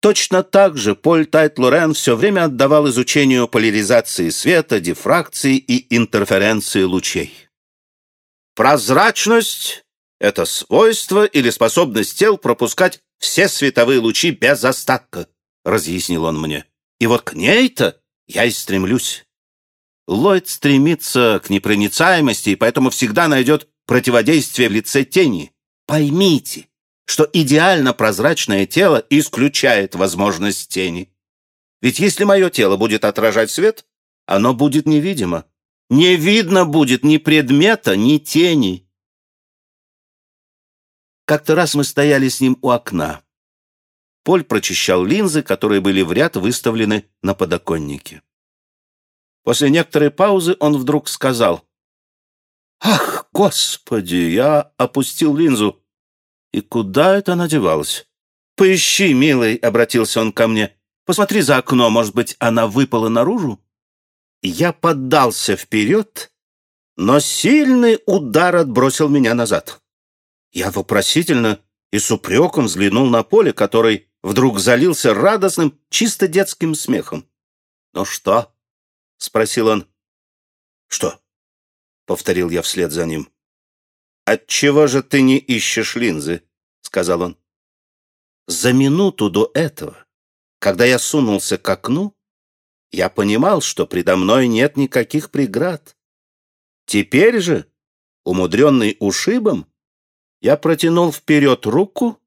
Точно так же Поль Тайт-Лорен все время отдавал изучению поляризации света, дифракции и интерференции лучей. Прозрачность — это свойство или способность тел пропускать все световые лучи без остатка, — разъяснил он мне. И вот к ней-то я и стремлюсь. Ллойд стремится к непроницаемости и поэтому всегда найдет противодействие в лице тени. Поймите, что идеально прозрачное тело исключает возможность тени. Ведь если мое тело будет отражать свет, оно будет невидимо. Не видно будет ни предмета, ни тени. Как-то раз мы стояли с ним у окна. Поль прочищал линзы, которые были в ряд выставлены на подоконнике. После некоторой паузы он вдруг сказал, «Ах, Господи, я опустил линзу. И куда это она девалась? «Поищи, милый», — обратился он ко мне. «Посмотри за окно, может быть, она выпала наружу?» Я поддался вперед, но сильный удар отбросил меня назад. Я вопросительно и с упреком взглянул на поле, который вдруг залился радостным, чисто детским смехом. «Ну что?» — спросил он. «Что?» — повторил я вслед за ним. «Отчего же ты не ищешь линзы?» — сказал он. За минуту до этого, когда я сунулся к окну, я понимал, что предо мной нет никаких преград. Теперь же, умудренный ушибом, я протянул вперед руку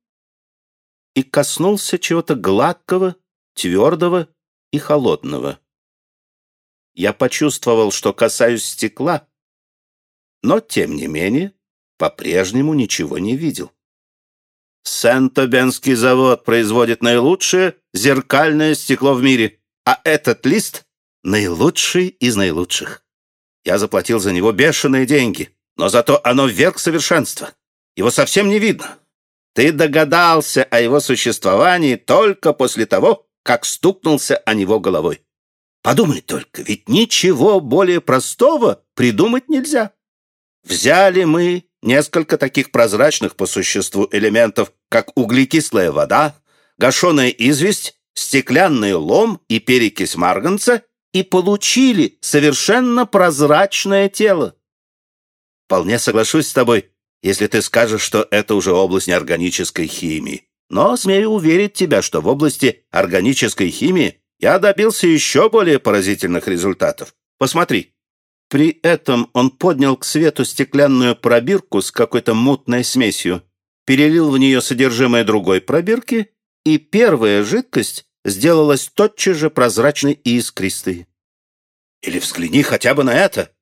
и коснулся чего-то гладкого, твердого и холодного. Я почувствовал, что касаюсь стекла, но, тем не менее, по-прежнему ничего не видел. Сент-Тобенский завод производит наилучшее зеркальное стекло в мире, а этот лист — наилучший из наилучших. Я заплатил за него бешеные деньги, но зато оно вверх совершенства. Его совсем не видно. Ты догадался о его существовании только после того, как стукнулся о него головой. Подумай только, ведь ничего более простого придумать нельзя. Взяли мы несколько таких прозрачных по существу элементов, как углекислая вода, гашеная известь, стеклянный лом и перекись марганца, и получили совершенно прозрачное тело. Вполне соглашусь с тобой, если ты скажешь, что это уже область неорганической химии. Но смею уверить тебя, что в области органической химии я добился еще более поразительных результатов. Посмотри, при этом он поднял к свету стеклянную пробирку с какой-то мутной смесью, перелил в нее содержимое другой пробирки, и первая жидкость сделалась тотчас же прозрачной и искристой. Или взгляни хотя бы на это.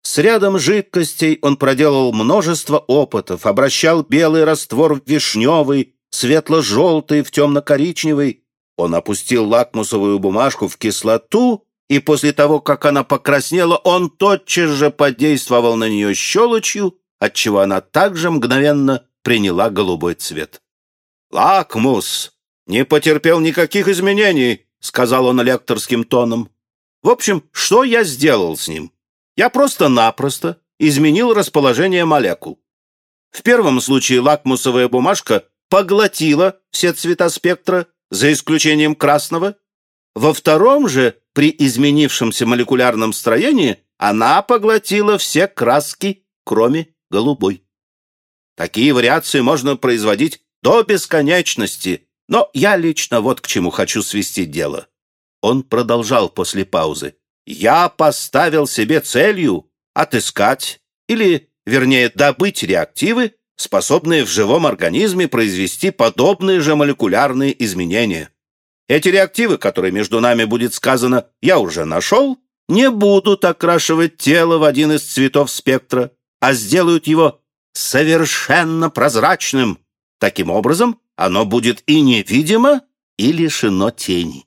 С рядом жидкостей он проделал множество опытов, обращал белый раствор в вишневый, светло-желтый в темно-коричневый. Он опустил лакмусовую бумажку в кислоту и после того, как она покраснела, он тотчас же подействовал на нее щелочью, отчего она также мгновенно приняла голубой цвет. «Лакмус не потерпел никаких изменений», — сказал он лекторским тоном. «В общем, что я сделал с ним? Я просто-напросто изменил расположение молекул. В первом случае лакмусовая бумажка поглотила все цвета спектра, за исключением красного. Во втором же при изменившемся молекулярном строении она поглотила все краски, кроме голубой. Такие вариации можно производить до бесконечности, но я лично вот к чему хочу свести дело. Он продолжал после паузы. Я поставил себе целью отыскать или, вернее, добыть реактивы, способные в живом организме произвести подобные же молекулярные изменения. Эти реактивы, которые между нами будет сказано «я уже нашел», не будут окрашивать тело в один из цветов спектра, а сделают его совершенно прозрачным. Таким образом, оно будет и невидимо, и лишено тени.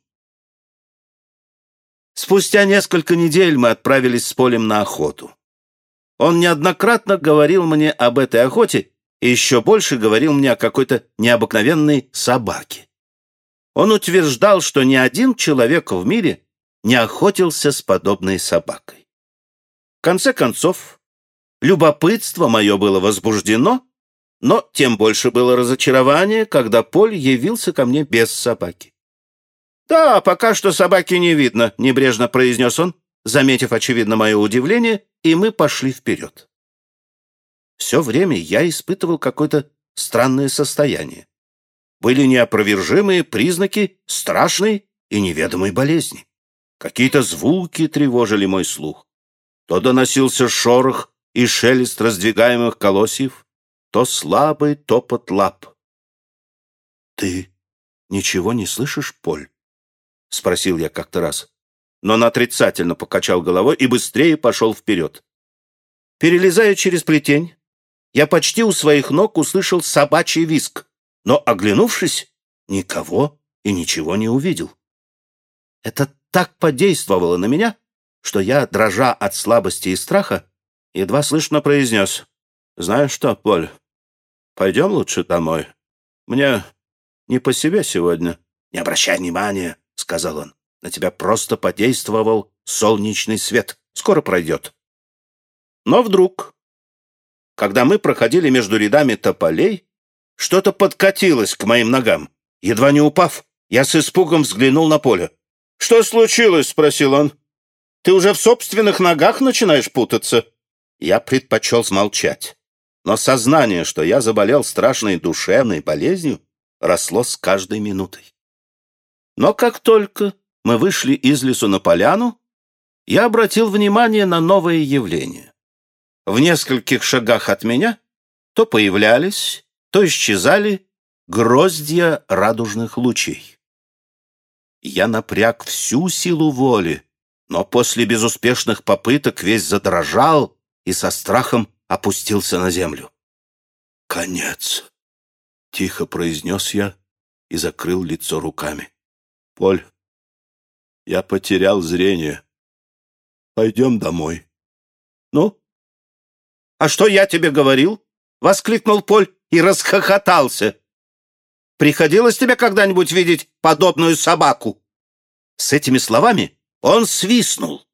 Спустя несколько недель мы отправились с Полем на охоту. Он неоднократно говорил мне об этой охоте и еще больше говорил мне о какой-то необыкновенной собаке. Он утверждал, что ни один человек в мире не охотился с подобной собакой. В конце концов, любопытство мое было возбуждено, но тем больше было разочарование, когда Поль явился ко мне без собаки. «Да, пока что собаки не видно», — небрежно произнес он, заметив, очевидно, мое удивление, и мы пошли вперед. Все время я испытывал какое-то странное состояние. Были неопровержимые признаки страшной и неведомой болезни. Какие-то звуки тревожили мой слух. То доносился шорох и шелест раздвигаемых колосьев, то слабый топот лап. «Ты ничего не слышишь, Поль?» — спросил я как-то раз. Но он отрицательно покачал головой и быстрее пошел вперед. Перелезая через плетень, я почти у своих ног услышал собачий виск, но, оглянувшись, никого и ничего не увидел. Это так подействовало на меня, что я, дрожа от слабости и страха, едва слышно произнес. «Знаешь что, Поль, пойдем лучше домой. Мне не по себе сегодня». «Не обращай внимания», — сказал он. «На тебя просто подействовал солнечный свет. Скоро пройдет». Но вдруг, когда мы проходили между рядами тополей, что-то подкатилось к моим ногам. Едва не упав, я с испугом взглянул на поле. «Что случилось?» — спросил он. «Ты уже в собственных ногах начинаешь путаться?» Я предпочел смолчать. Но сознание, что я заболел страшной душевной болезнью, росло с каждой минутой. Но как только мы вышли из лесу на поляну, я обратил внимание на новое явление. В нескольких шагах от меня то появлялись, то исчезали гроздья радужных лучей. Я напряг всю силу воли, но после безуспешных попыток весь задрожал и со страхом опустился на землю. «Конец!» — тихо произнес я и закрыл лицо руками. «Поль, я потерял зрение. Пойдем домой». «Ну?» «А что я тебе говорил?» — воскликнул Поль и расхохотался. Приходилось тебе когда-нибудь видеть подобную собаку?» С этими словами он свистнул.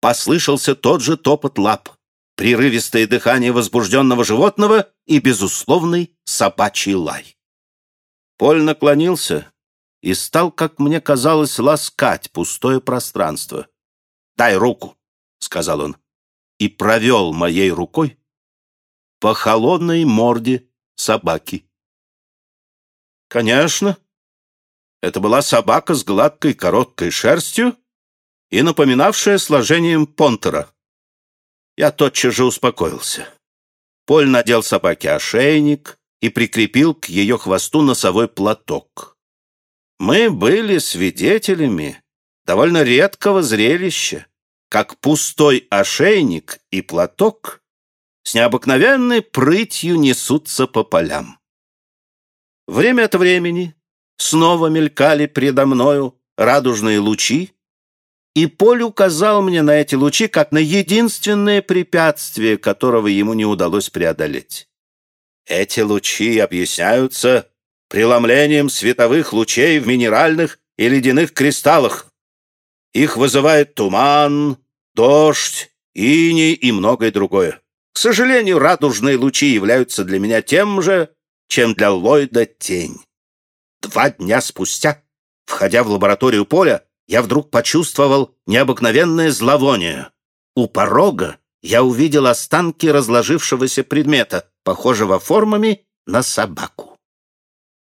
Послышался тот же топот лап, прерывистое дыхание возбужденного животного и безусловный собачий лай. Поль наклонился и стал, как мне казалось, ласкать пустое пространство. «Дай руку», — сказал он, и провел моей рукой по холодной морде собаки. Конечно. Это была собака с гладкой короткой шерстью и напоминавшая сложением понтера. Я тотчас же успокоился. Поль надел собаке ошейник и прикрепил к ее хвосту носовой платок. Мы были свидетелями довольно редкого зрелища, как пустой ошейник и платок с необыкновенной прытью несутся по полям. Время от времени снова мелькали предо мною радужные лучи, и Поль указал мне на эти лучи как на единственное препятствие, которого ему не удалось преодолеть. Эти лучи объясняются преломлением световых лучей в минеральных и ледяных кристаллах. Их вызывает туман, дождь, иней и многое другое. К сожалению, радужные лучи являются для меня тем же, чем для Ллойда тень. Два дня спустя, входя в лабораторию Поля, я вдруг почувствовал необыкновенное зловоние. У порога я увидел останки разложившегося предмета, похожего формами на собаку.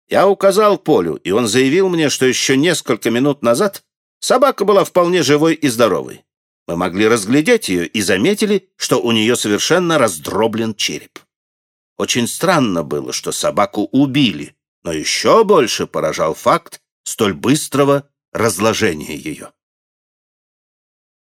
Я указал Полю, и он заявил мне, что еще несколько минут назад собака была вполне живой и здоровой. Мы могли разглядеть ее и заметили, что у нее совершенно раздроблен череп. Очень странно было, что собаку убили, но еще больше поражал факт столь быстрого разложения ее.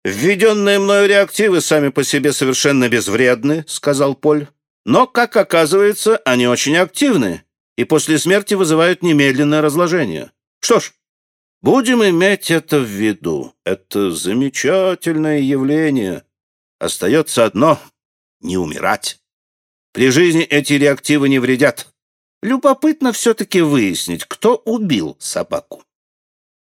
«Введенные мною реактивы сами по себе совершенно безвредны», — сказал Поль. «Но, как оказывается, они очень активны и после смерти вызывают немедленное разложение. Что ж, будем иметь это в виду. Это замечательное явление. Остается одно — не умирать». При жизни эти реактивы не вредят. Любопытно все-таки выяснить, кто убил собаку.